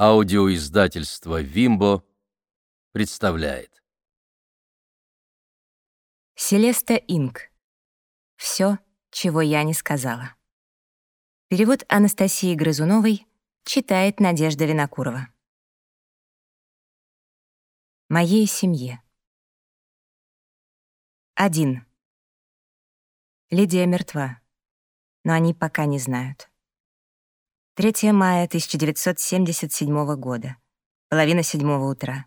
Аудиоиздательство «Вимбо» представляет. Селеста Инк. Все, чего я не сказала. Перевод Анастасии Грызуновой читает Надежда Винокурова. Моей семье. 1. Лидия мертва, но они пока не знают. 3 мая 1977 года. Половина седьмого утра.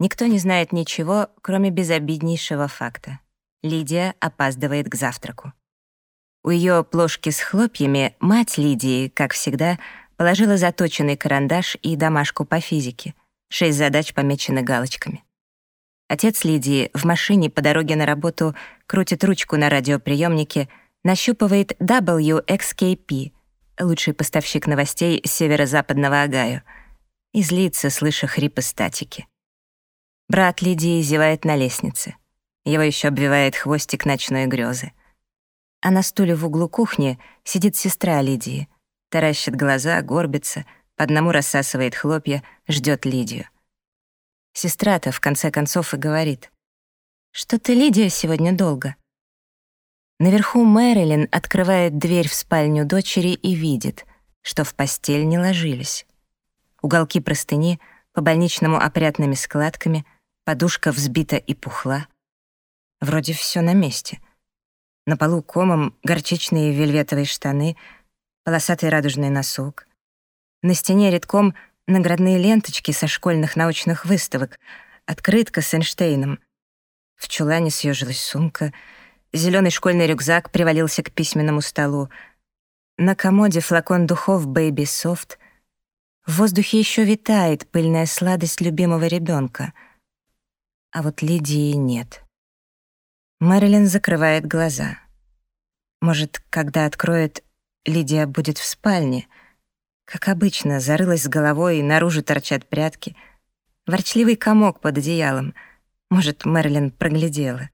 Никто не знает ничего, кроме безобиднейшего факта. Лидия опаздывает к завтраку. У ее плошки с хлопьями мать Лидии, как всегда, положила заточенный карандаш и домашку по физике. Шесть задач помечены галочками. Отец Лидии в машине по дороге на работу крутит ручку на радиоприемнике, нащупывает WXKP — лучший поставщик новостей северо-западного Огайо, и злится, слыша хрипы статики. Брат Лидии зевает на лестнице. Его еще обвивает хвостик ночной грезы. А на стуле в углу кухни сидит сестра Лидии, таращит глаза, горбится, по одному рассасывает хлопья, ждет Лидию. Сестра-то в конце концов и говорит, «Что-то Лидия сегодня долго». Наверху Мэрилин открывает дверь в спальню дочери и видит, что в постель не ложились. Уголки простыни по больничному опрятными складками, подушка взбита и пухла. Вроде все на месте. На полу комом горчичные вельветовые штаны, полосатый радужный носок. На стене редком наградные ленточки со школьных научных выставок, открытка с Эйнштейном. В чулане съежилась сумка — Зеленый школьный рюкзак привалился к письменному столу. На комоде флакон духов Baby Soft. В воздухе еще витает пыльная сладость любимого ребенка. А вот Лидии нет. Мэрилин закрывает глаза. Может, когда откроет, Лидия будет в спальне. Как обычно, зарылась с головой, и наружу торчат прятки. Ворчливый комок под одеялом. Может, Мэрилин проглядела.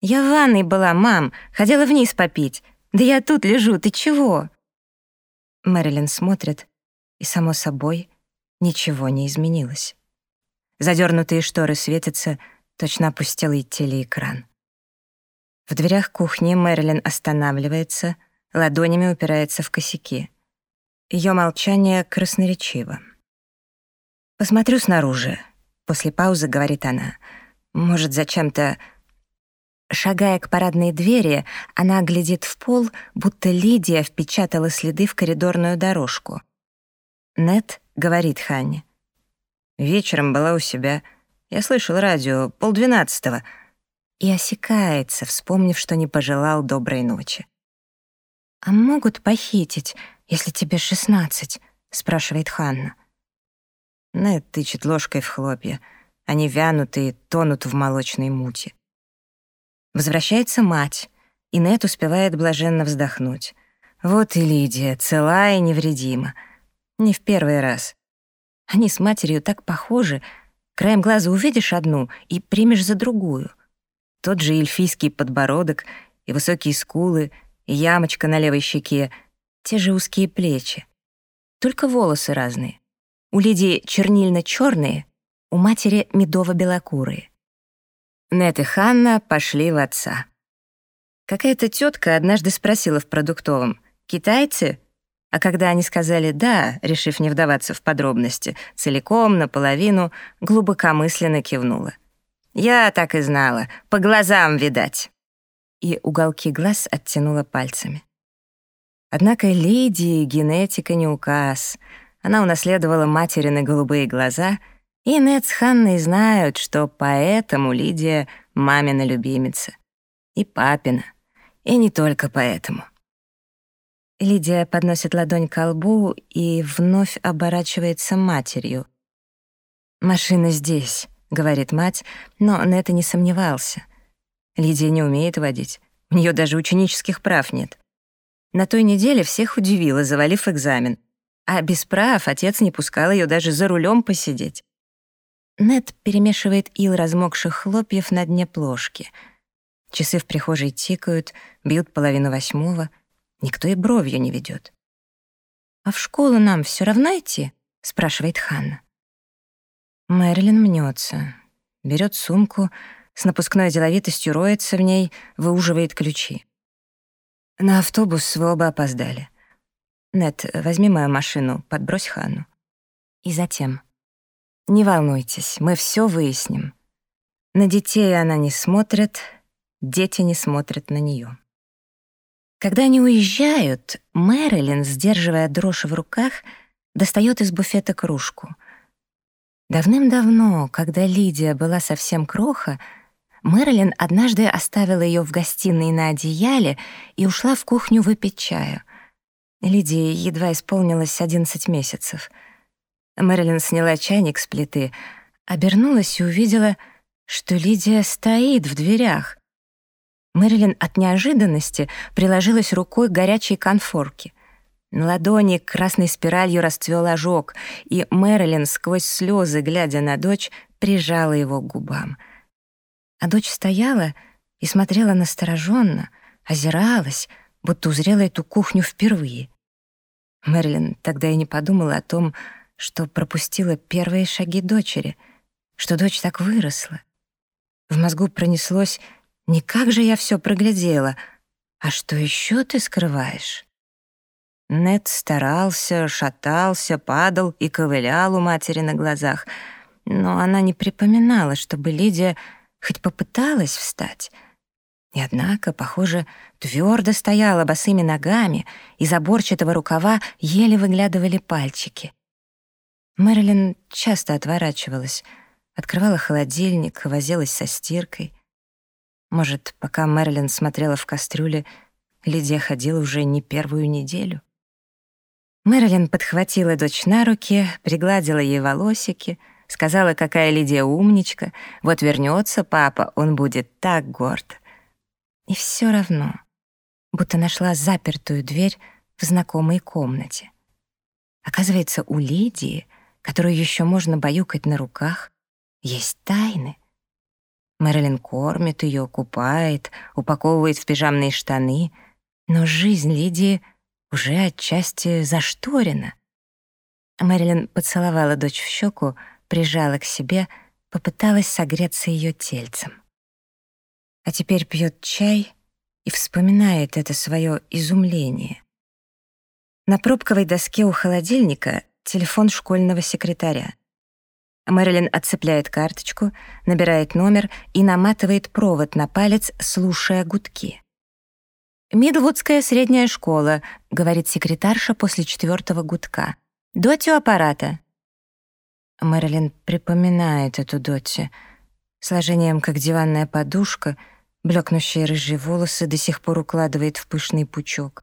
«Я в ванной была, мам, ходила вниз попить. Да я тут лежу, ты чего?» Мэрилин смотрит, и, само собой, ничего не изменилось. Задернутые шторы светятся, точно опустелый телеэкран. В дверях кухни Мэрилин останавливается, ладонями упирается в косяки. Ее молчание красноречиво. «Посмотрю снаружи», — после паузы говорит она. «Может, зачем-то Шагая к парадной двери, она глядит в пол, будто Лидия впечатала следы в коридорную дорожку. Нет говорит Ханне. «Вечером была у себя. Я слышал радио, полдвенадцатого». И осекается, вспомнив, что не пожелал доброй ночи. «А могут похитить, если тебе шестнадцать?» — спрашивает Ханна. Нет тычет ложкой в хлопья. Они вянут и тонут в молочной мути. Возвращается мать, и Нет успевает блаженно вздохнуть. Вот и Лидия, целая и невредима. Не в первый раз. Они с матерью так похожи. Краем глаза увидишь одну и примешь за другую. Тот же эльфийский подбородок и высокие скулы, и ямочка на левой щеке, те же узкие плечи. Только волосы разные. У Лидии чернильно черные у матери медово-белокурые. Нет и Ханна пошли в отца. Какая-то тетка однажды спросила в продуктовом «Китайцы?» А когда они сказали «да», решив не вдаваться в подробности, целиком, наполовину, глубокомысленно кивнула. «Я так и знала, по глазам видать». И уголки глаз оттянула пальцами. Однако Лидии генетика не указ. Она унаследовала материны голубые глаза — и Нед с Ханной знают, что поэтому Лидия — мамина любимица. И папина. И не только поэтому. Лидия подносит ладонь к лбу и вновь оборачивается матерью. «Машина здесь», — говорит мать, но Нед и не сомневался. Лидия не умеет водить. У нее даже ученических прав нет. На той неделе всех удивила, завалив экзамен. А без прав отец не пускал ее даже за рулем посидеть. Нед перемешивает ил размокших хлопьев на дне плошки. Часы в прихожей тикают, бьют половину восьмого. Никто и бровью не ведет. «А в школу нам все равно идти?» — спрашивает Ханна. Мэрилин мнется, берет сумку, с напускной деловитостью роется в ней, выуживает ключи. На автобус вы оба опоздали. Нет, возьми мою машину, подбрось Ханну. И затем. Не волнуйтесь, мы все выясним. На детей она не смотрит, дети не смотрят на нее. Когда они уезжают, Мэрилин, сдерживая дрожь в руках, достает из буфета кружку. Давным-давно, когда Лидия была совсем кроха, Мэрилин однажды оставила ее в гостиной на одеяле и ушла в кухню выпить чаю. Лидии едва исполнилось 11 месяцев. Мэрилин сняла чайник с плиты, обернулась и увидела, что Лидия стоит в дверях. Мэрилин от неожиданности приложилась рукой к горячей конфорке. На ладони красной спиралью расцвел ожог, и Мэрилин сквозь слезы, глядя на дочь, прижала его к губам — а дочь стояла и смотрела настороженно, озиралась, будто узрела эту кухню впервые. Мерлин тогда и не подумала о том, что пропустила первые шаги дочери, что дочь так выросла. В мозгу пронеслось «Не как же я все проглядела, а что еще ты скрываешь?» Нет старался, шатался, падал и ковылял у матери на глазах, но она не припоминала, чтобы Лидия хоть попыталась встать. И однако, похоже, твердо стояла босыми ногами, из заборчатого рукава еле выглядывали пальчики. Мэрилин часто отворачивалась, открывала холодильник, возилась со стиркой. Может, пока Мэрилин смотрела в кастрюле, Лидия ходила уже не первую неделю. Мэрилин подхватила дочь на руки, пригладила ей волосики — Сказала, какая Лидия умничка. Вот вернется папа, он будет так горд. И все равно, будто нашла запертую дверь в знакомой комнате. Оказывается, у Лидии, которую еще можно баюкать на руках, есть тайны. Мэрилин кормит ее, купает, упаковывает в пижамные штаны, но жизнь Лидии уже отчасти зашторена. Мэрилин поцеловала дочь в щеку, прижала к себе, попыталась согреться ее тельцем. А теперь пьет чай и вспоминает это свое изумление. На пробковой доске у холодильника телефон школьного секретаря. Мэрилин отцепляет карточку, набирает номер и наматывает провод на палец, слушая гудки. «Мидлвудская средняя школа», — говорит секретарша после четвертого гудка. «Доти аппарата». Мэрилин припоминает эту Дотти. Сложением, как диванная подушка, блекнущие рыжие волосы до сих пор укладывает в пышный пучок.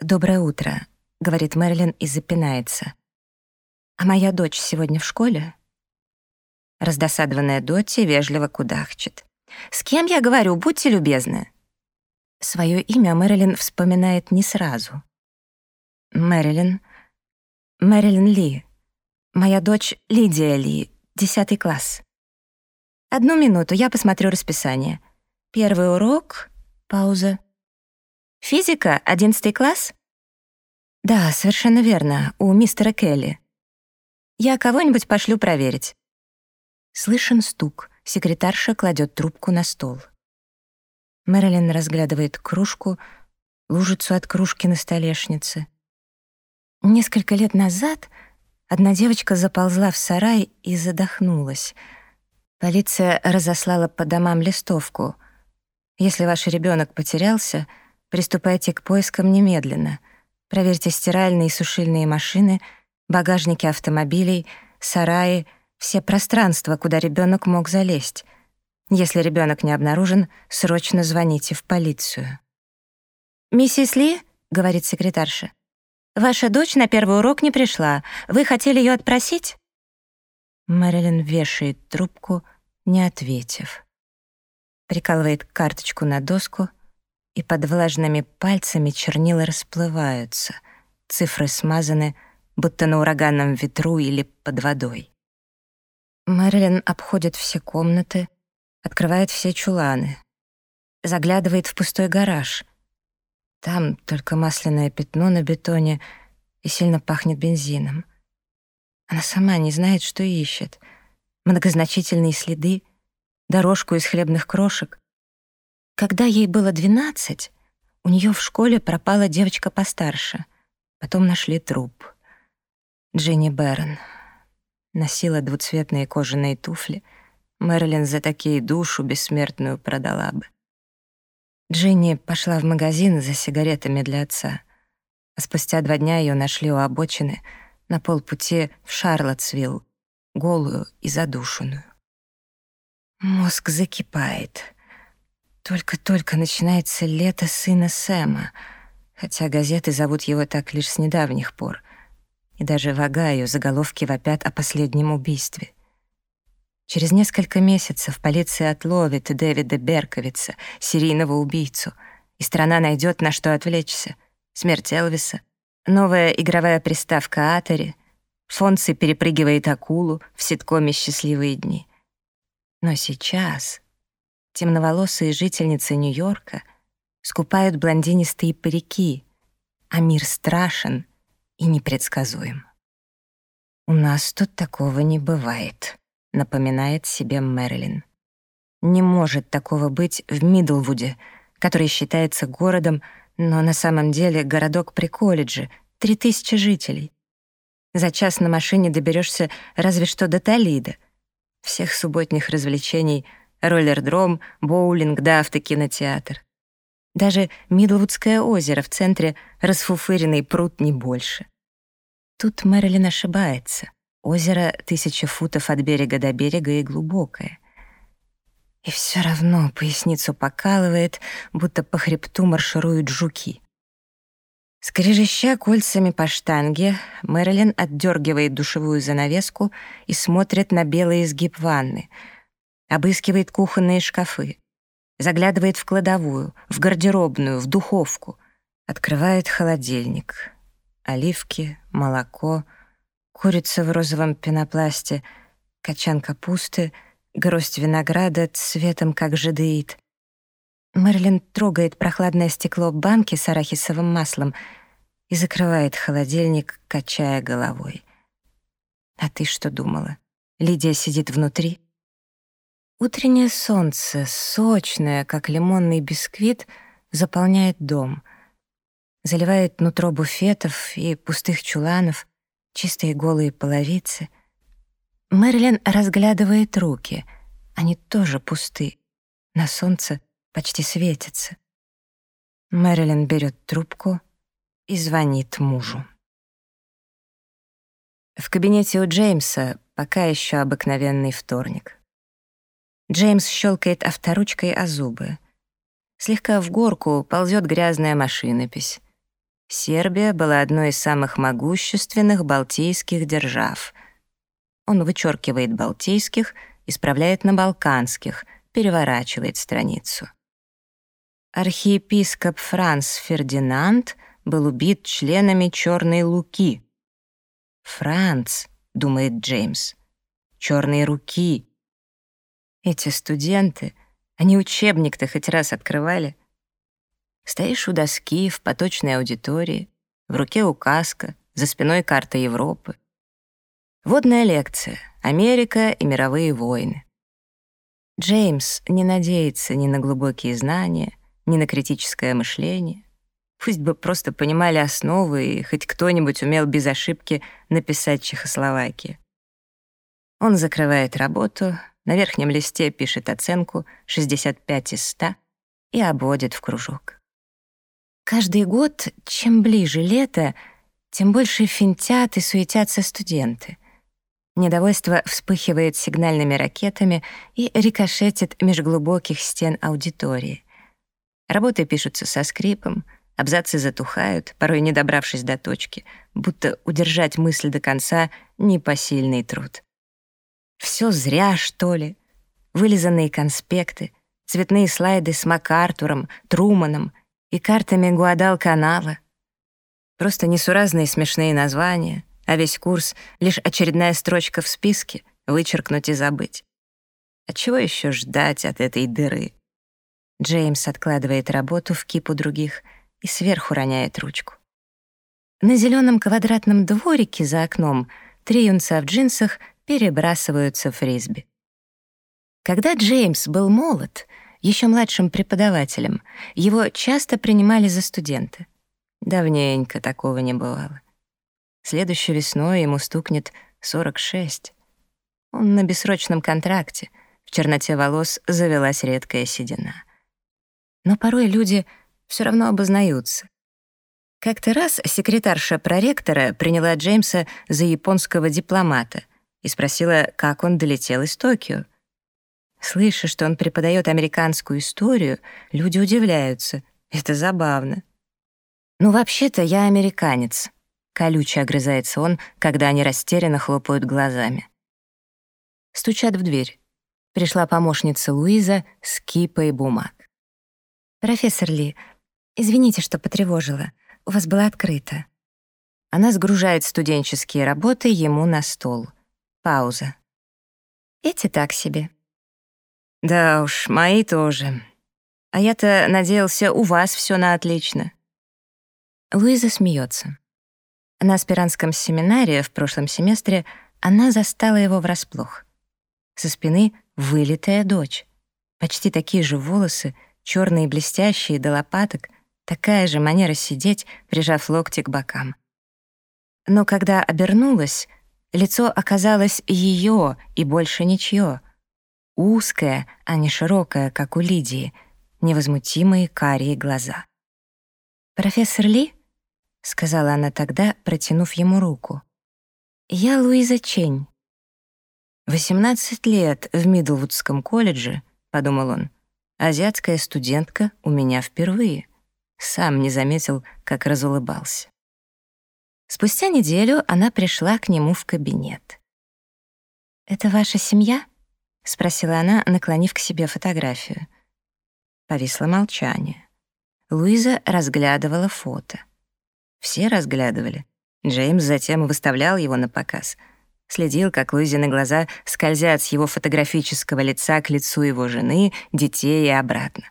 «Доброе утро», — говорит Мэрилин и запинается. «А моя дочь сегодня в школе?» Раздосадованная Дотти вежливо кудахчет. «С кем я говорю? Будьте любезны». Своё имя Мэрилин вспоминает не сразу. Мэрилин... Мэрилин Ли, Моя дочь Лидия Ли, десятый класс. Одну минуту, я посмотрю расписание. Первый урок, пауза. Физика, одиннадцатый класс? Да, совершенно верно, у мистера Келли. Я кого-нибудь пошлю проверить. Слышен стук. Секретарша кладет трубку на стол. Мэрилин разглядывает кружку, лужицу от кружки на столешнице. Несколько лет назад Одна девочка заползла в сарай и задохнулась. Полиция разослала по домам листовку. Если ваш ребенок потерялся, приступайте к поискам немедленно. Проверьте стиральные и сушильные машины, багажники автомобилей, сараи, все пространства, куда ребенок мог залезть. Если ребенок не обнаружен, срочно звоните в полицию. «Миссис Ли?» — говорит секретарша. Ваша дочь на первый урок не пришла. Вы хотели ее отпросить?» Мэрилин вешает трубку, не ответив. Прикалывает карточку на доску, и под влажными пальцами чернила расплываются. Цифры смазаны, будто на ураганном ветру или под водой. Мэрилин обходит все комнаты, открывает все чуланы, заглядывает в пустой гараж — там только масляное пятно на бетоне и сильно пахнет бензином. Она сама не знает, что ищет. Многозначительные следы, дорожку из хлебных крошек. Когда ей было двенадцать, у нее в школе пропала девочка постарше. Потом нашли труп. Дженни Бэрон. Носила двуцветные кожаные туфли. Мэрилин за такие душу бессмертную продала бы. Дженни пошла в магазин за сигаретами для отца. А спустя два дня ее нашли у обочины на полпути в Шарлотсвилл, голую и задушенную. Мозг закипает. Только-только начинается лето сына Сэма, хотя газеты зовут его так лишь с недавних пор. И даже в Огайо заголовки вопят о последнем убийстве. Через несколько месяцев полиция отловит Дэвида Берковица, серийного убийцу, и страна найдет на что отвлечься. Смерть Элвиса, новая игровая приставка Атери, Фонси перепрыгивает акулу в ситкоме «Счастливые дни». Но сейчас темноволосые жительницы Нью-Йорка скупают блондинистые парики, а мир страшен и непредсказуем. «У нас тут такого не бывает», — напоминает себе Мэрилин. «Не может такого быть в Мидлвуде, который считается городом, но на самом деле городок при колледже, три тысячи жителей. За час на машине доберешься разве что до Толида, всех субботних развлечений — роллердром, боулинг да автокинотеатр. Даже Мидлвудское озеро в центре — расфуфыренный пруд не больше. Тут Мэрилин ошибается. Озеро тысяча футов от берега до берега и глубокое. И все равно поясницу покалывает, будто по хребту маршируют жуки. Скрежеща кольцами по штанге, Мэрилин отдергивает душевую занавеску и смотрит на белый изгиб ванны, обыскивает кухонные шкафы, заглядывает в кладовую, в гардеробную, в духовку, открывает холодильник. Оливки, молоко, курица в розовом пенопласте, качан капусты, гроздь винограда цветом как жидеид, Мерлин трогает прохладное стекло банки с арахисовым маслом и закрывает холодильник, качая головой. «А ты что думала? Лидия сидит внутри?» Утреннее солнце, сочное, как лимонный бисквит, заполняет дом. Заливает нутро буфетов и пустых чуланов, чистые голые половицы. Мерлин разглядывает руки. Они тоже пусты. На солнце почти светится. Мэрилин берет трубку и звонит мужу. В кабинете у Джеймса пока еще обыкновенный вторник. Джеймс щелкает авторучкой о зубы. Слегка в горку ползет грязная машинопись. Сербия была одной из самых могущественных балтийских держав. Он вычеркивает балтийских, исправляет на балканских, переворачивает страницу. Архиепископ Франц Фердинанд был убит членами Черной Луки. «Франц», — думает Джеймс, — «Черные руки». Эти студенты, они учебник-то хоть раз открывали. Стоишь у доски в поточной аудитории, в руке указка, за спиной карта Европы. Водная лекция «Америка и мировые войны». Джеймс не надеется ни на глубокие знания, ни на критическое мышление. Пусть бы просто понимали основы, и хоть кто-нибудь умел без ошибки написать Чехословакия. Он закрывает работу, на верхнем листе пишет оценку 65 из 100 и обводит в кружок. Каждый год, чем ближе лето, тем больше финтят и суетятся студенты. Недовольство вспыхивает сигнальными ракетами и рикошетит меж глубоких стен аудитории. Работы пишутся со скрипом, абзацы затухают, порой не добравшись до точки, будто удержать мысль до конца — непосильный труд. Все зря, что ли? Вылизанные конспекты, цветные слайды с МакАртуром, Труманом и картами Гуадал-канала. Просто несуразные смешные названия, а весь курс — лишь очередная строчка в списке, вычеркнуть и забыть. А чего еще ждать от этой дыры? Джеймс откладывает работу в кипу других и сверху роняет ручку. На зеленом квадратном дворике за окном три юнца в джинсах перебрасываются фрисби. Когда Джеймс был молод, еще младшим преподавателем, его часто принимали за студента. Давненько такого не бывало. Следующей весной ему стукнет 46. Он на бессрочном контракте, в черноте волос завелась редкая седина. Но порой люди все равно обознаются. Как-то раз секретарша проректора приняла Джеймса за японского дипломата и спросила, как он долетел из Токио. Слыша, что он преподает американскую историю, люди удивляются. Это забавно. «Ну, вообще-то я американец», — колюче огрызается он, когда они растерянно хлопают глазами. Стучат в дверь. Пришла помощница Луиза с кипой бумаг. «Профессор Ли, извините, что потревожила. У вас было открыто». Она сгружает студенческие работы ему на стол. Пауза. «Эти так себе. Да уж, мои тоже. А я-то надеялся, у вас все на отлично. Луиза смеется. На аспирантском семинаре в прошлом семестре она застала его врасплох. Со спины вылитая дочь. Почти такие же волосы, черные блестящие до лопаток, такая же манера сидеть, прижав локти к бокам. Но когда обернулась, лицо оказалось ее и больше ничье — узкая, а не широкая, как у Лидии, невозмутимые карие глаза. «Профессор Ли?» — сказала она тогда, протянув ему руку. «Я Луиза Чень». «Восемнадцать лет в Мидлвудском колледже», — подумал он, «азиатская студентка у меня впервые». Сам не заметил, как разулыбался. Спустя неделю она пришла к нему в кабинет. «Это ваша семья?» — спросила она, наклонив к себе фотографию. Повисло молчание. Луиза разглядывала фото. Все разглядывали. Джеймс затем выставлял его на показ. Следил, как Луизины глаза скользят с его фотографического лица к лицу его жены, детей и обратно.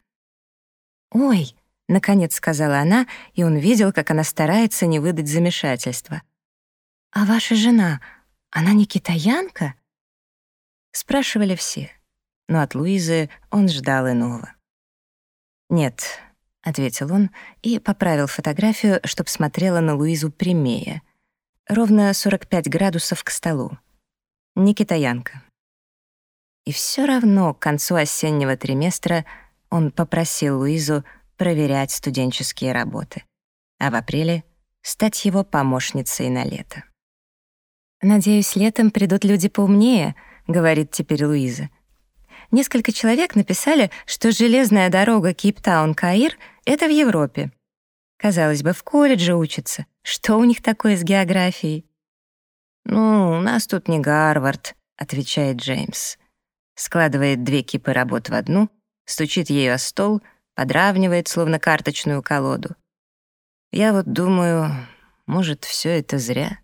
«Ой!» — наконец сказала она, и он видел, как она старается не выдать замешательства. «А ваша жена, она не китаянка?» Спрашивали все, но от Луизы он ждал иного. «Нет», — ответил он и поправил фотографию, чтоб смотрела на Луизу прямее. Ровно 45 градусов к столу. Не китаянка. И все равно к концу осеннего триместра он попросил Луизу проверять студенческие работы, а в апреле — стать его помощницей на лето. «Надеюсь, летом придут люди поумнее», — говорит теперь Луиза. Несколько человек написали, что железная дорога Кейптаун-Каир — это в Европе. Казалось бы, в колледже учатся. Что у них такое с географией? «Ну, у нас тут не Гарвард», — отвечает Джеймс. Складывает две кипы работ в одну, стучит ею о стол, подравнивает, словно карточную колоду. Я вот думаю, может, все это зря.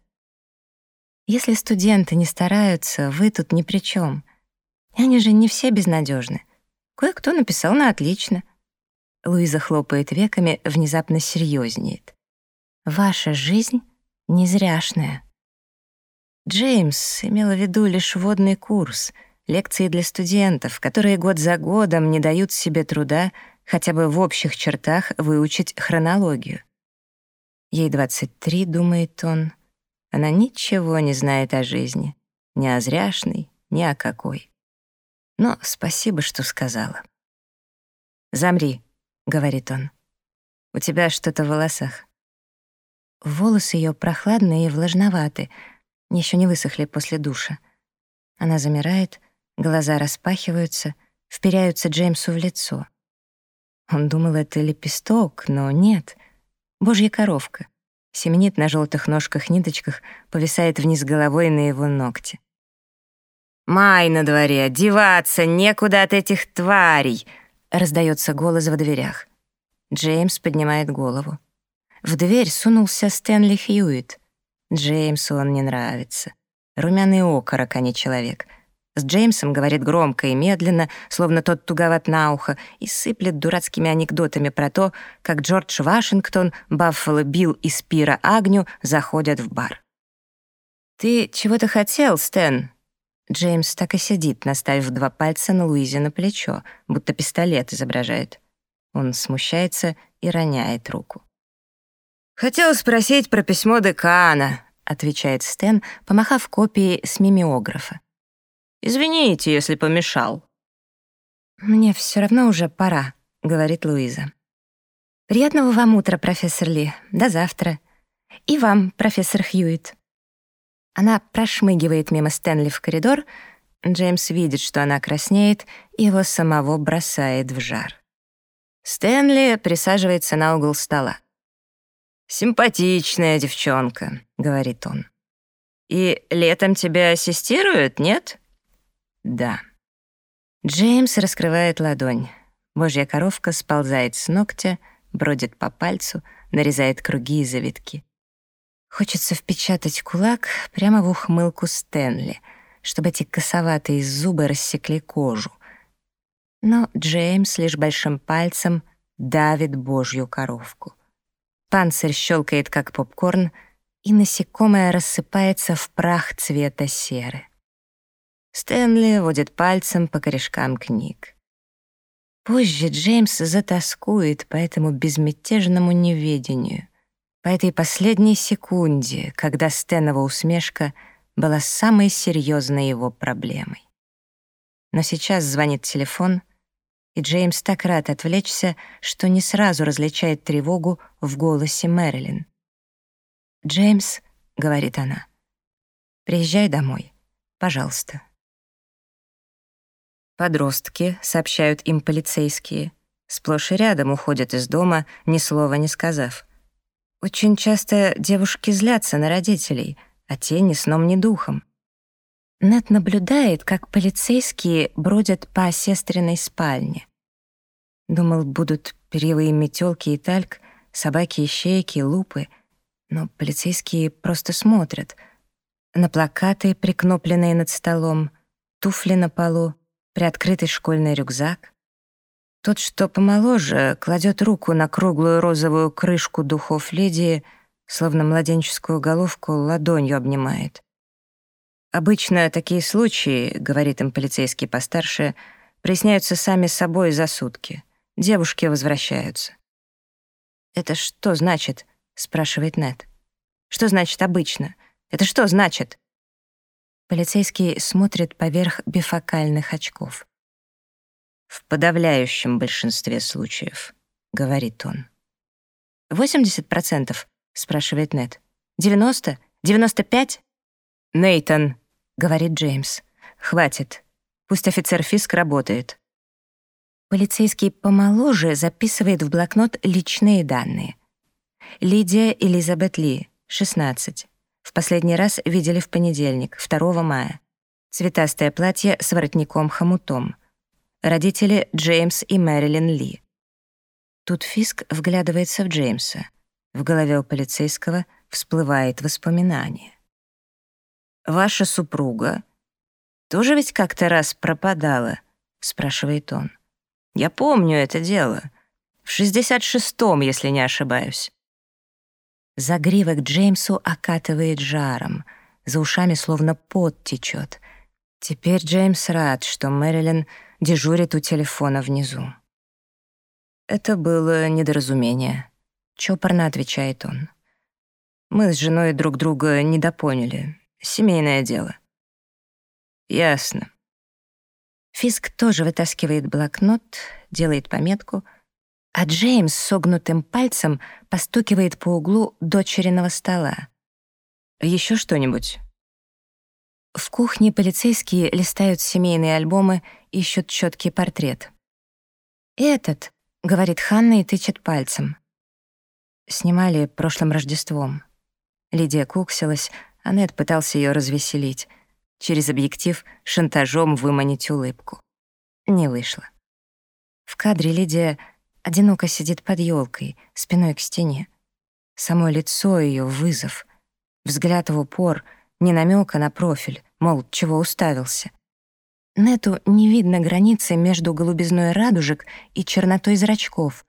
Если студенты не стараются, вы тут ни при чем. Они же не все безнадежны. Кое-кто написал на отлично. Луиза хлопает веками, внезапно серьезнеет. Ваша жизнь незряшная. Джеймс имела в виду лишь водный курс, лекции для студентов, которые год за годом не дают себе труда хотя бы в общих чертах выучить хронологию. Ей 23, думает он, она ничего не знает о жизни, ни о зряшной, ни о какой. Но спасибо, что сказала. «Замри», — говорит он. «У тебя что-то в волосах». Волосы ее прохладные и влажноваты, еще не высохли после душа. Она замирает, глаза распахиваются, вперяются Джеймсу в лицо. Он думал, это лепесток, но нет. Божья коровка семенит на желтых ножках-ниточках, повисает вниз головой на его ногти. «Май на дворе, одеваться некуда от этих тварей!» — раздается голос в дверях. Джеймс поднимает голову. В дверь сунулся Стэнли Хьюитт. Джеймсу он не нравится. Румяный окорок, а не человек — с Джеймсом говорит громко и медленно, словно тот туговат на ухо, и сыплет дурацкими анекдотами про то, как Джордж Вашингтон, Баффало Билл и Спира Агню заходят в бар. «Ты чего-то хотел, Стэн?» Джеймс так и сидит, наставив два пальца на Луизе на плечо, будто пистолет изображает. Он смущается и роняет руку. «Хотел спросить про письмо декана», — отвечает Стэн, помахав копией с мимеографа. «Извините, если помешал». «Мне все равно уже пора», — говорит Луиза. «Приятного вам утра, профессор Ли. До завтра. И вам, профессор Хьюитт». Она прошмыгивает мимо Стэнли в коридор. Джеймс видит, что она краснеет, и его самого бросает в жар. Стэнли присаживается на угол стола. «Симпатичная девчонка», — говорит он. «И летом тебя ассистируют, нет?» «Да». Джеймс раскрывает ладонь. Божья коровка сползает с ногтя, бродит по пальцу, нарезает круги и завитки. Хочется впечатать кулак прямо в ухмылку Стэнли, чтобы эти косоватые зубы рассекли кожу. Но Джеймс лишь большим пальцем давит божью коровку. Панцирь щелкает, как попкорн, и насекомое рассыпается в прах цвета серы. Стэнли водит пальцем по корешкам книг. Позже Джеймс затаскует по этому безмятежному неведению, по этой последней секунде, когда Стэнова усмешка была самой серьезной его проблемой. Но сейчас звонит телефон, и Джеймс так рад отвлечься, что не сразу различает тревогу в голосе Мэрилин. «Джеймс», — говорит она, — «приезжай домой, пожалуйста». Подростки, сообщают им полицейские, сплошь и рядом уходят из дома, ни слова не сказав. Очень часто девушки злятся на родителей, а те ни сном, ни духом. Нет наблюдает, как полицейские бродят по сестриной спальне. Думал, будут перьевые метелки и тальк, собаки, ищейки, лупы, но полицейские просто смотрят. На плакаты, прикнопленные над столом, туфли на полу, приоткрытый школьный рюкзак. Тот, что помоложе, кладет руку на круглую розовую крышку духов Лидии, словно младенческую головку ладонью обнимает. «Обычно такие случаи, — говорит им полицейский постарше, — проясняются сами собой за сутки. Девушки возвращаются». «Это что значит?» — спрашивает Нет. «Что значит обычно? Это что значит?» Полицейский смотрит поверх бифокальных очков. «В подавляющем большинстве случаев», — говорит он. «Восемьдесят процентов?» — спрашивает Нед. «Девяносто? Девяносто пять?» «Нейтан», — говорит Джеймс. «Хватит. Пусть офицер Фиск работает». Полицейский помоложе записывает в блокнот личные данные. Лидия Элизабет Ли, 16. В последний раз видели в понедельник, 2 мая. Цветастое платье с воротником-хомутом. Родители Джеймс и Мэрилин Ли. Тут Фиск вглядывается в Джеймса. В голове у полицейского всплывает воспоминание. «Ваша супруга тоже ведь как-то раз пропадала?» — спрашивает он. «Я помню это дело. В 66-м, если не ошибаюсь. Загривок Джеймсу окатывает жаром, за ушами словно пот течет. Теперь Джеймс рад, что Мэрилин дежурит у телефона внизу. «Это было недоразумение», — чопорно отвечает он. «Мы с женой друг друга недопоняли. Семейное дело». «Ясно». Фиск тоже вытаскивает блокнот, делает пометку — а Джеймс согнутым пальцем постукивает по углу дочериного стола. Еще что-нибудь?» В кухне полицейские листают семейные альбомы, ищут четкий портрет. «Этот», — говорит Ханна и тычет пальцем. Снимали прошлым Рождеством. Лидия куксилась, а Нед пытался ее развеселить. Через объектив шантажом выманить улыбку. Не вышло. В кадре Лидия одиноко сидит под елкой, спиной к стене. Само лицо ее — вызов. Взгляд в упор, не намека на профиль, мол, чего уставился. Нету не видно границы между голубизной радужек и чернотой зрачков.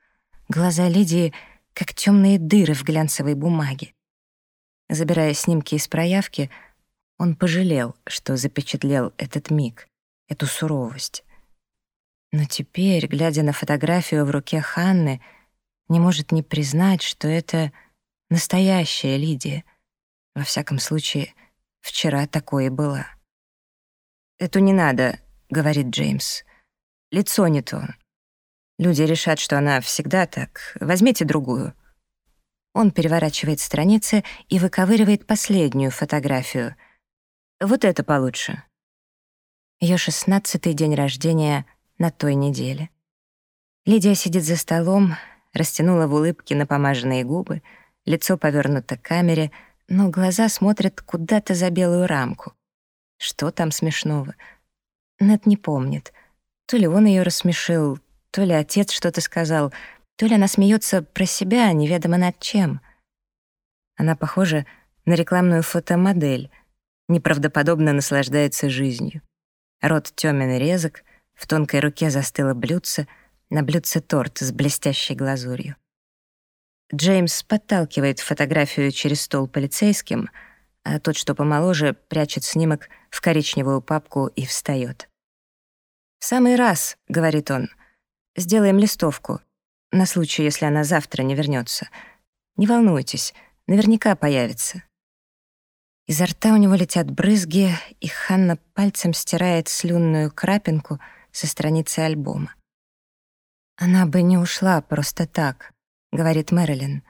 Глаза Лидии — как темные дыры в глянцевой бумаге. Забирая снимки из проявки, Он пожалел, что запечатлел этот миг, эту суровость. Но теперь, глядя на фотографию в руке Ханны, не может не признать, что это настоящая Лидия. Во всяком случае, вчера такое и была. «Эту не надо», — говорит Джеймс. «Лицо не то. Люди решат, что она всегда так. Возьмите другую». Он переворачивает страницы и выковыривает последнюю фотографию. Вот это получше. Ее шестнадцатый день рождения на той неделе. Лидия сидит за столом, растянула в улыбке напомаженные губы, лицо повернуто к камере, но глаза смотрят куда-то за белую рамку. Что там смешного? Нет не помнит. То ли он ее рассмешил, то ли отец что-то сказал, то ли она смеется про себя, неведомо над чем. Она похожа на рекламную фотомодель, неправдоподобно наслаждается жизнью. Рот тёмен и резок, в тонкой руке застыло блюдце — на блюдце торт с блестящей глазурью. Джеймс подталкивает фотографию через стол полицейским, а тот, что помоложе, прячет снимок в коричневую папку и встает. «В самый раз», — говорит он, — «сделаем листовку, на случай, если она завтра не вернется. Не волнуйтесь, наверняка появится». Изо рта у него летят брызги, и Ханна пальцем стирает слюнную крапинку со страницы альбома. «Она бы не ушла просто так», — говорит Мэрилин.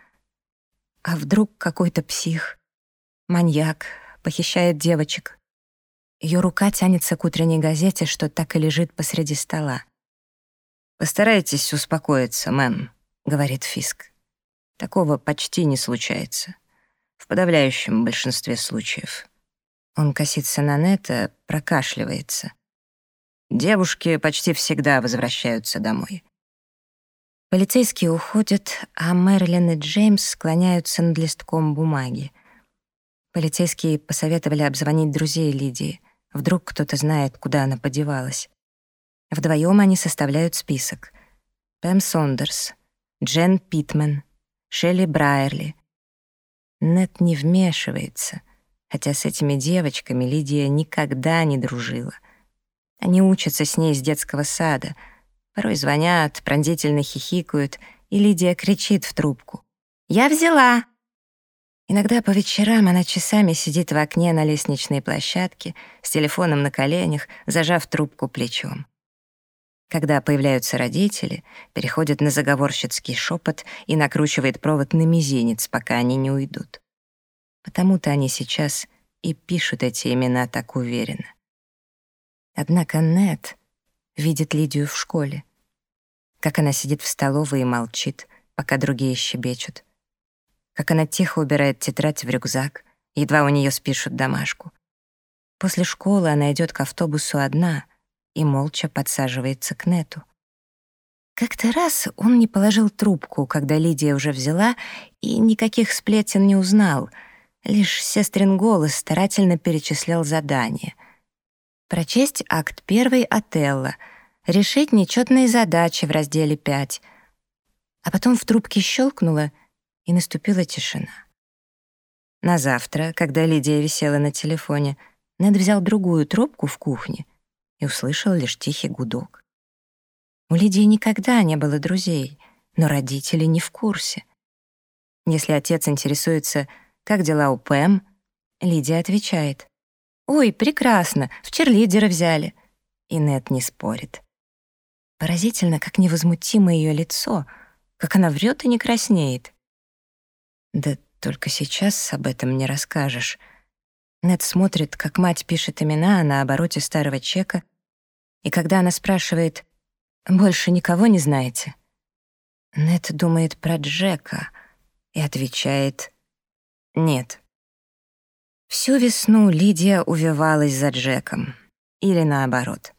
«А вдруг какой-то псих, маньяк, похищает девочек?» Ее рука тянется к утренней газете, что так и лежит посреди стола. «Постарайтесь успокоиться, мэм», — говорит Фиск. «Такого почти не случается. В подавляющем большинстве случаев». Он косится на Нета, прокашливается. Девушки почти всегда возвращаются домой. Полицейские уходят, а Мэрилин и Джеймс склоняются над листком бумаги. Полицейские посоветовали обзвонить друзей Лидии. Вдруг кто-то знает, куда она подевалась. Вдвоем они составляют список. Пэм Сондерс, Джен Питман, Шелли Брайерли. Нет не вмешивается, хотя с этими девочками Лидия никогда не дружила. Они учатся с ней с детского сада — Порой звонят, пронзительно хихикают, и Лидия кричит в трубку. «Я взяла!» Иногда по вечерам она часами сидит в окне на лестничной площадке с телефоном на коленях, зажав трубку плечом. Когда появляются родители, переходит на заговорщицкий шепот и накручивает провод на мизинец, пока они не уйдут. Потому-то они сейчас и пишут эти имена так уверенно. Однако Нет видит Лидию в школе. Как она сидит в столовой и молчит, пока другие щебечут. Как она тихо убирает тетрадь в рюкзак, едва у нее спишут домашку. После школы она идет к автобусу одна и молча подсаживается к Нету. Как-то раз он не положил трубку, когда Лидия уже взяла, и никаких сплетен не узнал, лишь сестрин голос старательно перечислял задания. Прочесть акт первый Отелло — решить нечетные задачи в разделе 5. А потом в трубке щелкнуло, и наступила тишина. На завтра, когда Лидия висела на телефоне, Нед взял другую трубку в кухне и услышал лишь тихий гудок. У Лидии никогда не было друзей, но родители не в курсе. Если отец интересуется, как дела у Пэм, Лидия отвечает. «Ой, прекрасно, в черлидера взяли». И Нед не спорит. Поразительно, как невозмутимо ее лицо, как она врет и не краснеет. Да только сейчас об этом не расскажешь. Нед смотрит, как мать пишет имена на обороте старого чека, и когда она спрашивает «Больше никого не знаете?» Нед думает про Джека и отвечает «Нет». Всю весну Лидия увивалась за Джеком. Или наоборот.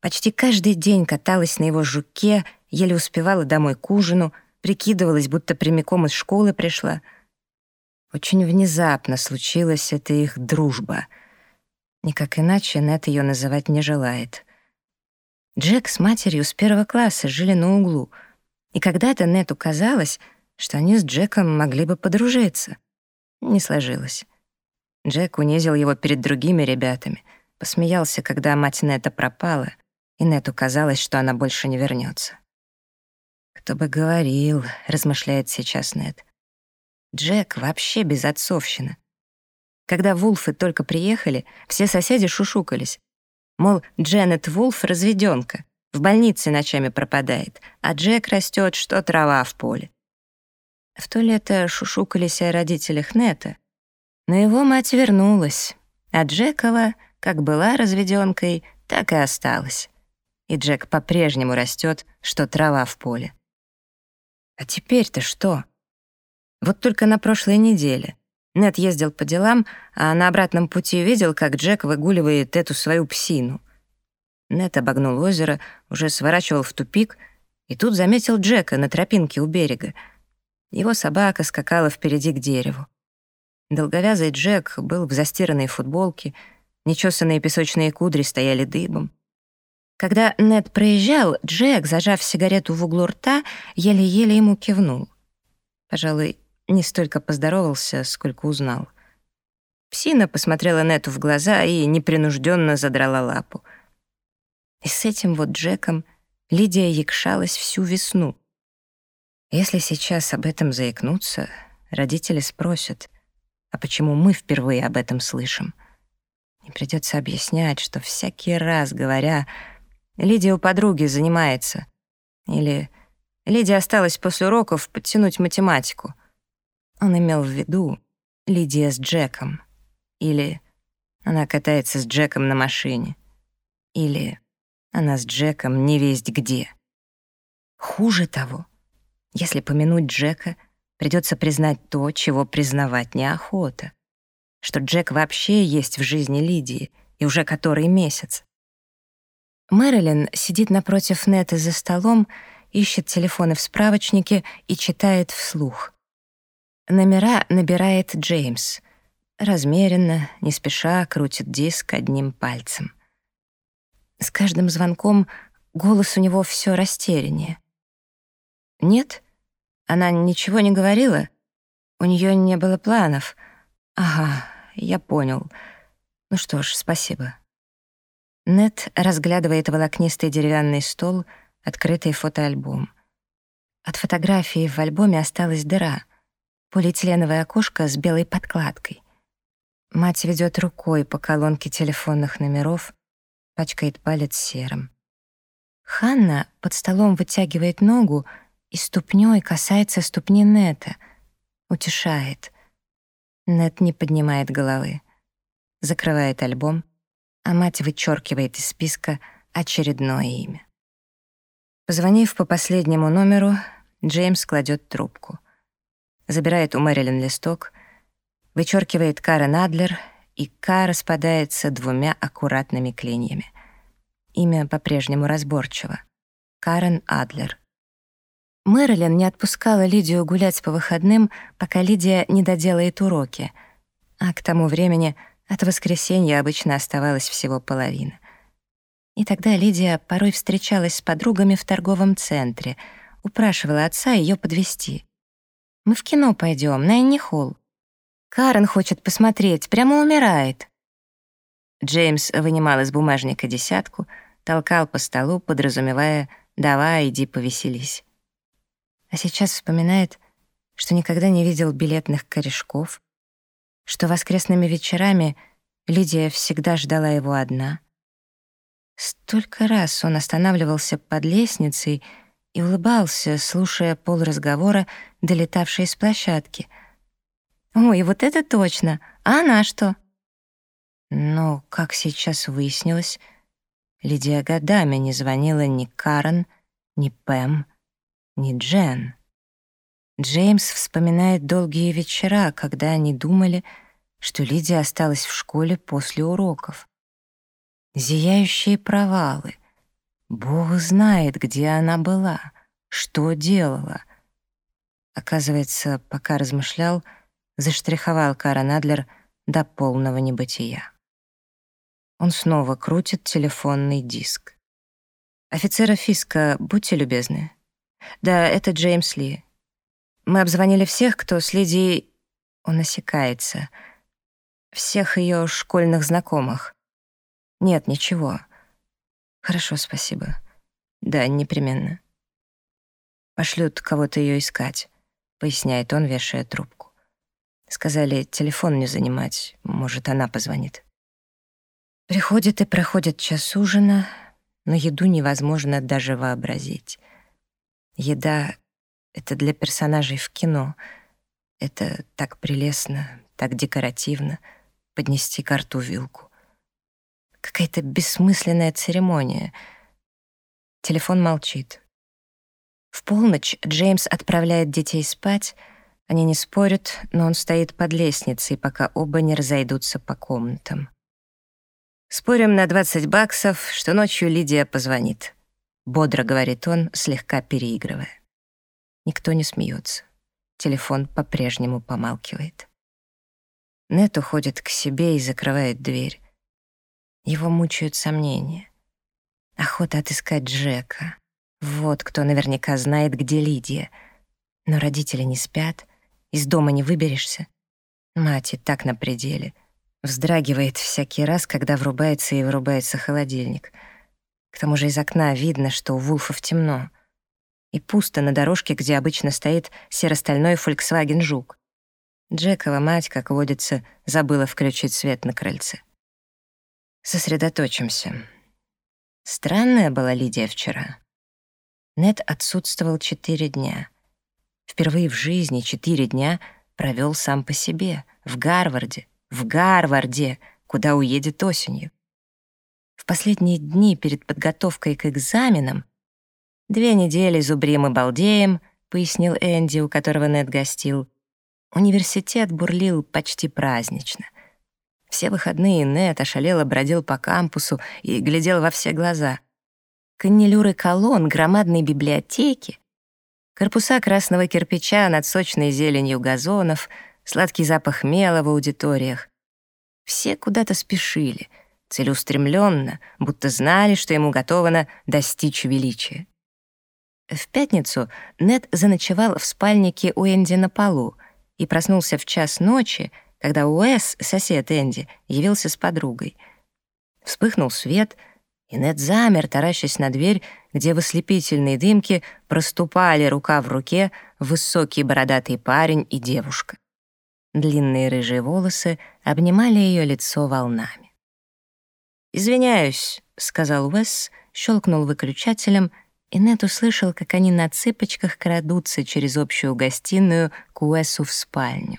Почти каждый день каталась на его жуке, еле успевала домой к ужину, прикидывалась, будто прямиком из школы пришла. Очень внезапно случилась эта их дружба. Никак иначе Нет ее называть не желает. Джек с матерью с первого класса жили на углу, и когда-то Нету казалось, что они с Джеком могли бы подружиться. Не сложилось. Джек унизил его перед другими ребятами, посмеялся, когда мать Нета пропала, и Нету казалось, что она больше не вернется. «Кто бы говорил», — размышляет сейчас Нет. Джек вообще безотцовщина. Когда Вулфы только приехали, все соседи шушукались. Мол, Дженнет Вулф — разведёнка, в больнице ночами пропадает, а Джек растет, что трава в поле. В то лето шушукались о родителях Нета, но его мать вернулась, а Джекова, как была разведёнкой, так и осталась. И Джек по-прежнему растет, что трава в поле. А теперь-то что? Вот только на прошлой неделе Нед ездил по делам, а на обратном пути видел, как Джек выгуливает эту свою псину. Нед обогнул озеро, уже сворачивал в тупик, и тут заметил Джека на тропинке у берега. Его собака скакала впереди к дереву. Долговязый Джек был в застиранной футболке, нечесанные песочные кудри стояли дыбом. Когда Нед проезжал, Джек, зажав сигарету в углу рта, еле-еле ему кивнул. Пожалуй, не столько поздоровался, сколько узнал. Псина посмотрела Нету в глаза и непринужденно задрала лапу. И с этим вот Джеком Лидия якшалась всю весну. Если сейчас об этом заикнуться, родители спросят, а почему мы впервые об этом слышим? И придется объяснять, что всякий раз, говоря Лидия у подруги занимается. Или Лидия осталась после уроков подтянуть математику. Он имел в виду Лидия с Джеком. Или она катается с Джеком на машине. Или она с Джеком не весть где. Хуже того, если помянуть Джека, придется признать то, чего признавать неохота. Что Джек вообще есть в жизни Лидии, и уже который месяц. Мэрилин сидит напротив Неты за столом, ищет телефоны в справочнике и читает вслух. Номера набирает Джеймс. Размеренно, не спеша, крутит диск одним пальцем. С каждым звонком голос у него все растеряннее. «Нет? Она ничего не говорила? У нее не было планов? Ага, я понял. Ну что ж, спасибо». Нет разглядывает волокнистый деревянный стол, открытый фотоальбом. От фотографии в альбоме осталась дыра, полиэтиленовое окошко с белой подкладкой. Мать ведет рукой по колонке телефонных номеров, пачкает палец серым. Ханна под столом вытягивает ногу и ступней касается ступни Нета, утешает. Нет не поднимает головы, закрывает альбом, а мать вычеркивает из списка очередное имя. Позвонив по последнему номеру, Джеймс кладет трубку. Забирает у Мэрилин листок, вычеркивает Карен Адлер, и К распадается двумя аккуратными клиньями. Имя по-прежнему разборчиво. Карен Адлер. Мэрилин не отпускала Лидию гулять по выходным, пока Лидия не доделает уроки, а к тому времени — от воскресенья обычно оставалось всего половина. И тогда Лидия порой встречалась с подругами в торговом центре, упрашивала отца ее подвести. «Мы в кино пойдем, на Энни Холл. Карен хочет посмотреть, прямо умирает». Джеймс вынимал из бумажника десятку, толкал по столу, подразумевая «давай, иди повеселись». А сейчас вспоминает, что никогда не видел билетных корешков, что воскресными вечерами Лидия всегда ждала его одна. Столько раз он останавливался под лестницей и улыбался, слушая полразговора, долетавшие с площадки. «Ой, вот это точно! А она что?» Но, как сейчас выяснилось, Лидия годами не звонила ни Карен, ни Пэм, ни Джен. Джеймс вспоминает долгие вечера, когда они думали, что Лидия осталась в школе после уроков. Зияющие провалы. Бог знает, где она была, что делала. Оказывается, пока размышлял, заштриховал Карен Адлер до полного небытия. Он снова крутит телефонный диск. «Офицера Фиска, будьте любезны». «Да, это Джеймс Ли. Мы обзвонили всех, кто с Лидией...» Он осекается. Всех ее школьных знакомых. Нет, ничего. Хорошо, спасибо. Да, непременно. Пошлют кого-то ее искать, поясняет он, вешая трубку. Сказали, телефон не занимать, может, она позвонит. Приходит и проходит час ужина, но еду невозможно даже вообразить. Еда — это для персонажей в кино. Это так прелестно, так декоративно — поднести к рту вилку. Какая-то бессмысленная церемония. Телефон молчит. В полночь Джеймс отправляет детей спать. Они не спорят, но он стоит под лестницей, пока оба не разойдутся по комнатам. «Спорим на 20 баксов, что ночью Лидия позвонит», — бодро говорит он, слегка переигрывая. Никто не смеется. Телефон по-прежнему помалкивает. Нет уходит к себе и закрывает дверь. Его мучают сомнения. Охота отыскать Джека. Вот кто наверняка знает, где Лидия. Но родители не спят, из дома не выберешься. Мать и так на пределе — Вздрагивает всякий раз, когда врубается и вырубается холодильник. К тому же из окна видно, что у Вулфов темно. И пусто на дорожке, где обычно стоит серо-стальной Volkswagen Жук. Джекова мать, как водится, забыла включить свет на крыльце. Сосредоточимся. Странная была Лидия вчера. Нед отсутствовал четыре дня. Впервые в жизни четыре дня провел сам по себе, в Гарварде, в Гарварде, куда уедет осенью. В последние дни перед подготовкой к экзаменам «Две недели зубрим и балдеем», — пояснил Энди, у которого Нед гостил. Университет бурлил почти празднично. Все выходные Нед ошалело бродил по кампусу и глядел во все глаза. Каннелюры колонн громадной библиотеки, корпуса красного кирпича над сочной зеленью газонов — сладкий запах мела в аудиториях. Все куда-то спешили, целеустремленно, будто знали, что ему готовано достичь величия. В пятницу Нед заночевал в спальнике у Энди на полу и проснулся в час ночи, когда Уэс, сосед Энди, явился с подругой. Вспыхнул свет, и Нед замер, таращась на дверь, где в ослепительной дымке проступали рука в руке высокий бородатый парень и девушка. Длинные рыжие волосы обнимали ее лицо волнами. «Извиняюсь», — сказал Уэс, щелкнул выключателем, и Нет услышал, как они на цыпочках крадутся через общую гостиную к Уэсу в спальню.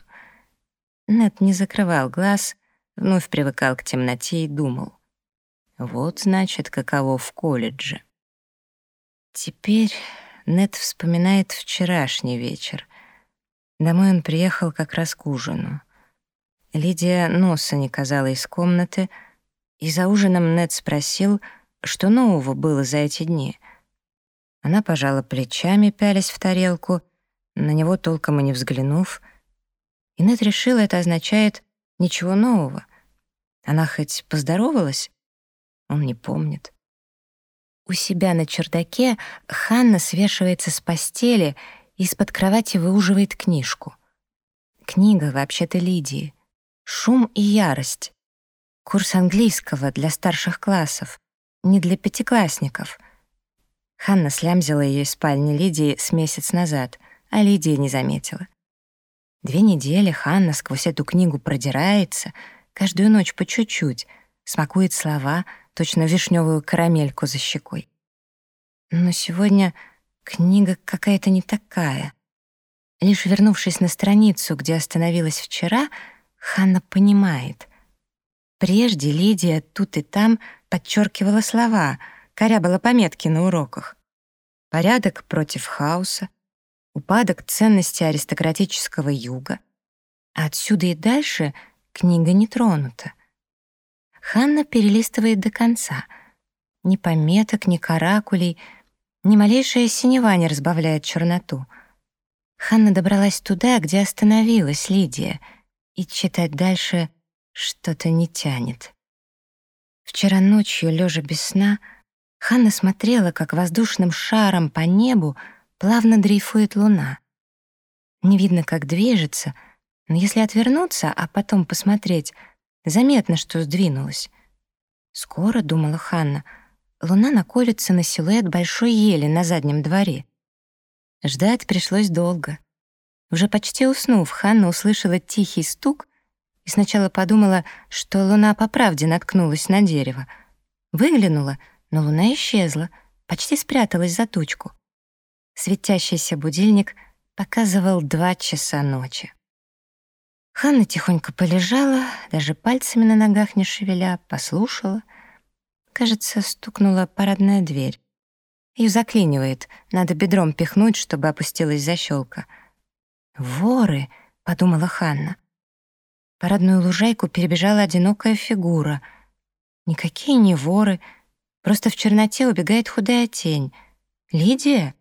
Нет не закрывал глаз, вновь привыкал к темноте и думал. Вот, значит, каково в колледже. Теперь Нет вспоминает вчерашний вечер. Домой он приехал как раз к ужину. Лидия носа не казала из комнаты, и за ужином Нед спросил, что нового было за эти дни. Она пожала плечами, пялясь в тарелку, на него толком и не взглянув, и Нед решил, это означает «ничего нового». Она хоть поздоровалась? Он не помнит. У себя на чердаке Ханна свешивается с постели — из-под кровати выуживает книжку. Книга вообще-то Лидии. «Шум и ярость». Курс английского для старших классов, не для пятиклассников. Ханна слямзила ее из спальни Лидии с месяц назад, а Лидия не заметила. Две недели Ханна сквозь эту книгу продирается, каждую ночь по чуть-чуть, смакует слова, точно вишневую карамельку за щекой. Но сегодня Книга какая-то не такая. Лишь вернувшись на страницу, где остановилась вчера, Ханна понимает. Прежде Лидия тут и там подчеркивала слова, корябала пометки на уроках. Порядок против хаоса, упадок ценности аристократического юга. А отсюда и дальше книга не тронута. Ханна перелистывает до конца. Ни пометок, ни каракулей — ни малейшая синева не разбавляет черноту. Ханна добралась туда, где остановилась Лидия, и читать дальше что-то не тянет. Вчера ночью, лежа без сна, Ханна смотрела, как воздушным шаром по небу плавно дрейфует луна. Не видно, как движется, но если отвернуться, а потом посмотреть, Заметно, что сдвинулась. Скоро, думала Ханна, луна наколется на силуэт большой ели на заднем дворе. Ждать пришлось долго. Уже почти уснув, Ханна услышала тихий стук и сначала подумала, что луна по правде наткнулась на дерево. Выглянула, но луна исчезла, почти спряталась за тучку. Светящийся будильник показывал два часа ночи. Ханна тихонько полежала, даже пальцами на ногах не шевеля, послушала. Кажется, стукнула парадная дверь. Ее заклинивает, надо бедром пихнуть, чтобы опустилась защелка. «Воры!» — подумала Ханна. Парадную лужайку перебежала одинокая фигура. Никакие не воры, просто в черноте убегает худая тень. «Лидия?»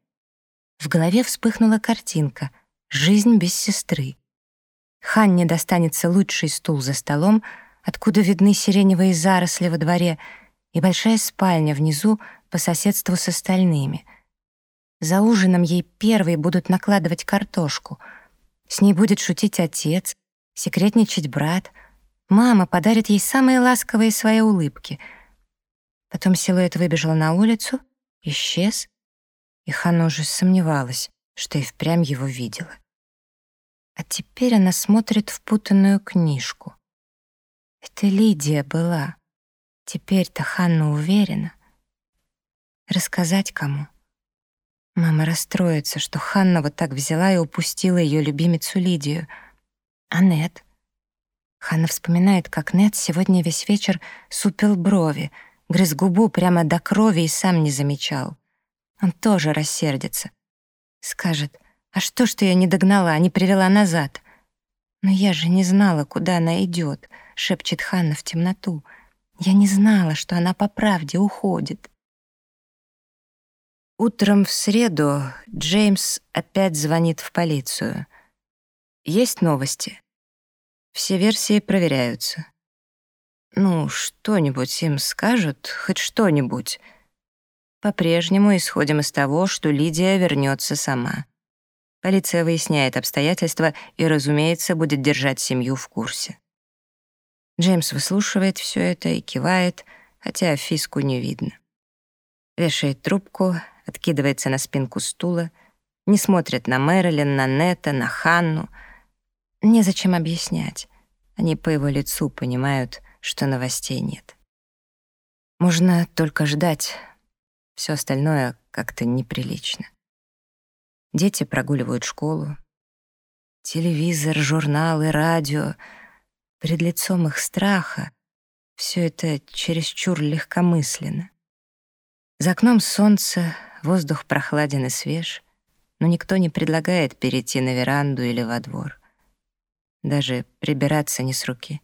В голове вспыхнула картинка «Жизнь без сестры». Ханне достанется лучший стул за столом, откуда видны сиреневые заросли во дворе, и большая спальня внизу по соседству с остальными. За ужином ей первой будут накладывать картошку. С ней будет шутить отец, секретничать брат. Мама подарит ей самые ласковые свои улыбки. Потом силуэт выбежал на улицу, исчез, и Ханна уже сомневалась, что и впрямь его видела. А теперь она смотрит в путанную книжку. Это Лидия была. Теперь-то Ханна уверена. Рассказать кому? Мама расстроится, что Ханна вот так взяла и упустила ее любимицу Лидию. А Нет? Ханна вспоминает, как Нет сегодня весь вечер супил брови, грыз губу прямо до крови и сам не замечал. Он тоже рассердится. Скажет — а что, что я не догнала, не привела назад? Но я же не знала, куда она идет, шепчет Ханна в темноту. Я не знала, что она по правде уходит. Утром в среду Джеймс опять звонит в полицию. Есть новости? Все версии проверяются. Ну, что-нибудь им скажут, хоть что-нибудь. По-прежнему исходим из того, что Лидия вернется сама. Полиция выясняет обстоятельства и, разумеется, будет держать семью в курсе. Джеймс выслушивает все это и кивает, хотя фиску не видно. Вешает трубку, откидывается на спинку стула, не смотрит на Мэрилин, на Нета, на Ханну. Незачем объяснять. Они по его лицу понимают, что новостей нет. Можно только ждать. Все остальное как-то неприлично. Дети прогуливают школу. Телевизор, журналы, радио. Перед лицом их страха все это чересчур легкомысленно. За окном солнце, воздух прохладен и свеж, но никто не предлагает перейти на веранду или во двор. Даже прибираться не с руки.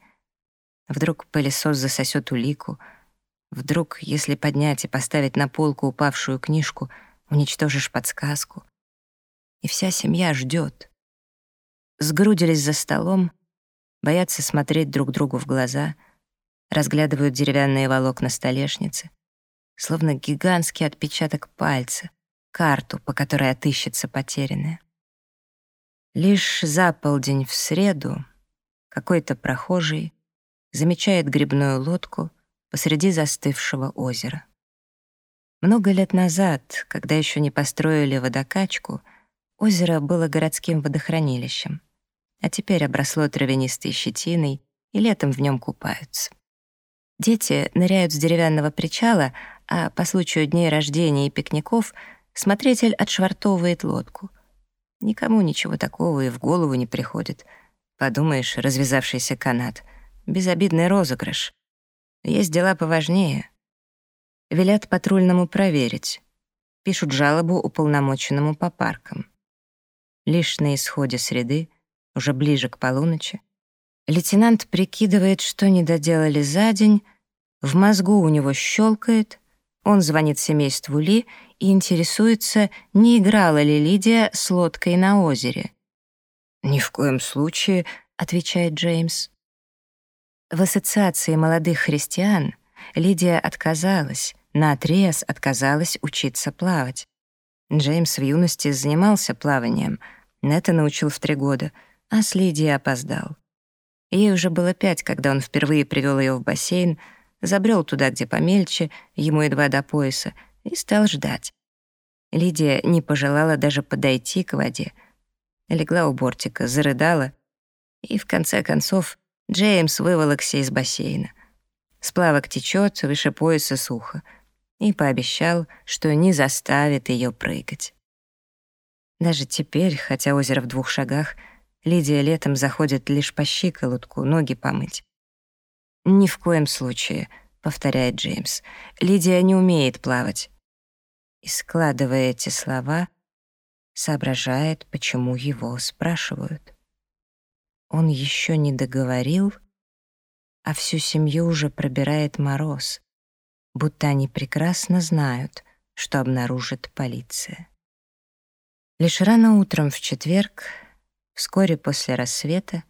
Вдруг пылесос засосет улику, вдруг, если поднять и поставить на полку упавшую книжку, уничтожишь подсказку — и вся семья ждет. Сгрудились за столом, боятся смотреть друг другу в глаза, разглядывают деревянные волокна столешницы, словно гигантский отпечаток пальца, карту, по которой отыщется потерянное. Лишь за полдень в среду какой-то прохожий замечает грибную лодку посреди застывшего озера. Много лет назад, когда еще не построили водокачку — Озеро было городским водохранилищем, а теперь обросло травянистой щетиной, и летом в нем купаются. Дети ныряют с деревянного причала, а по случаю дней рождения и пикников смотритель отшвартовывает лодку. Никому ничего такого и в голову не приходит. Подумаешь, развязавшийся канат. Безобидный розыгрыш. Есть дела поважнее. Велят патрульному проверить. Пишут жалобу уполномоченному по паркам. Лишь на исходе среды, уже ближе к полуночи, лейтенант прикидывает, что не доделали за день, в мозгу у него щелкает, он звонит семейству Ли и интересуется, не играла ли Лидия с лодкой на озере. «Ни в коем случае», — отвечает Джеймс. В ассоциации молодых христиан Лидия отказалась, наотрез отказалась учиться плавать. Джеймс в юности занимался плаванием — Нета научил в три года, а с Лидией опоздал. Ей уже было пять, когда он впервые привел ее в бассейн, забрел туда, где помельче, ему едва до пояса, и стал ждать. Лидия не пожелала даже подойти к воде. Легла у бортика, зарыдала, и в конце концов Джеймс выволокся из бассейна. Сплавок течет, выше пояса сухо, и пообещал, что не заставит ее прыгать. Даже теперь, хотя озеро в двух шагах, Лидия летом заходит лишь по щиколотку, ноги помыть. «Ни в коем случае», — повторяет Джеймс, — «Лидия не умеет плавать». И, складывая эти слова, соображает, почему его спрашивают. Он еще не договорил, а всю семью уже пробирает мороз, будто они прекрасно знают, что обнаружит полиция. Лишь рано утром в четверг, вскоре после рассвета,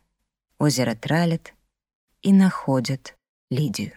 озеро тралит и находят Лидию.